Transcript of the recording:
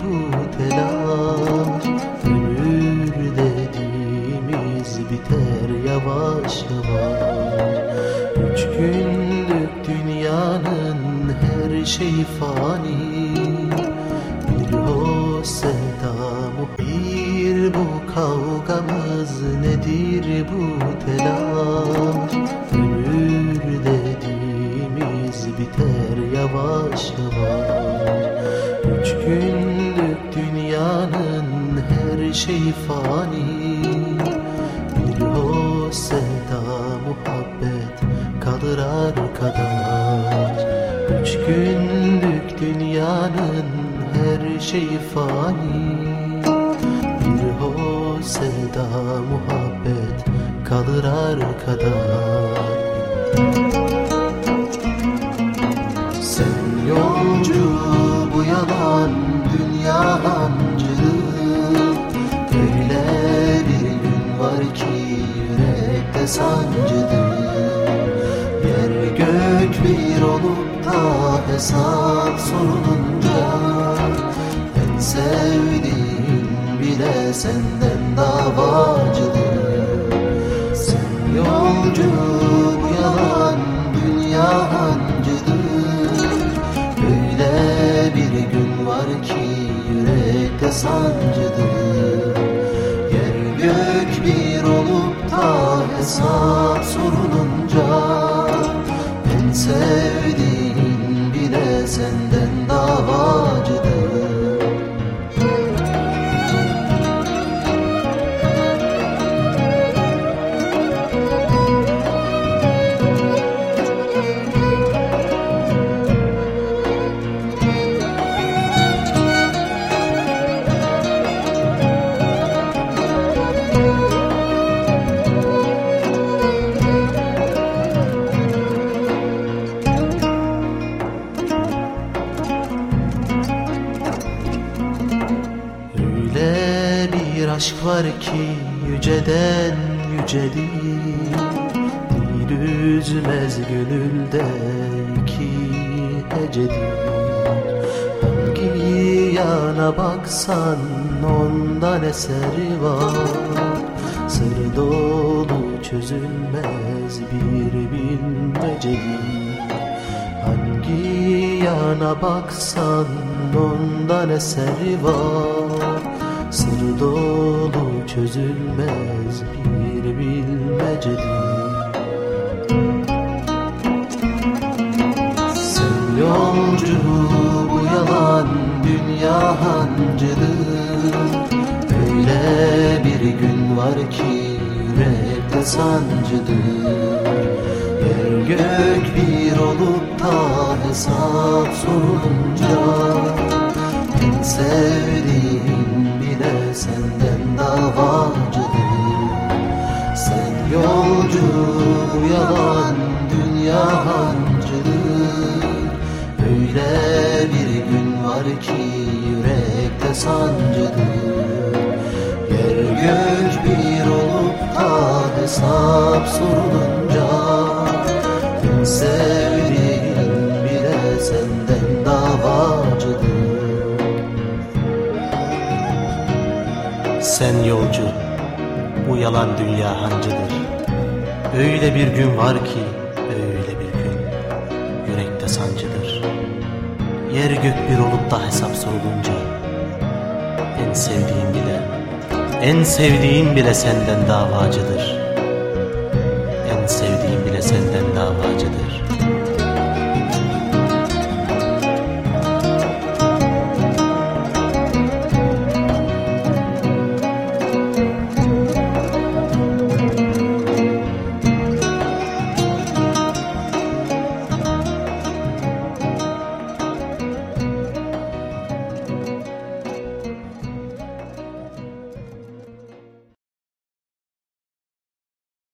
bu telaş. Ömür dediğimiz biter yavaş yavaş. Üç günlük dünyanın her şeyi fani. Bir hoş sevdamı bir bu kavgamız nedir bu telaş? Ömür dediğimiz biter yavaş yavaş şeyi fani. Bir hoş sevda muhabbet kalır arkadaş Üç günlük dünyanın her şeyi fani. Bir hoş sevda muhabbet kalır arkadaş ki yürekte sancıdır. Yer gök bir olup da hesap sorulunca En sevdiğin bile senden davacıdır. Sen yolcu bu yalan dünya hancıdır. Öyle bir gün var ki yürekte sancıdır hesap sorulunca En sevdiğin bir aşk var ki yüceden yücedir Dil üzmez gönüldeki hecedir Hangi yana baksan ondan eseri var. Sır dolu çözülmez bir bilmecedir Hangi yana baksan ondan eseri var Sır dolu çözülmez bir bilmecedir Sen yolcu bu yalan dünya hancıdır. Öyle bir gün var ki yürekte sancıdır. Yer gök bir olup da hesap sorulunca En sevdiğin bile senden davacıdır. Sen yolcu yalan dünya hancıdır. Öyle bir gün var ki yürekte sancıdır. Yer gök bir olup da hesap sorulunca En sevdiğin bile senden davacıdır Sen yolcu, bu yalan dünya hancıdır. Öyle bir gün var ki, öyle bir gün, yürekte sancıdır. Yer gök bir olup da hesap sorulunca, en sevdiğim bile, en sevdiğim bile senden davacıdır.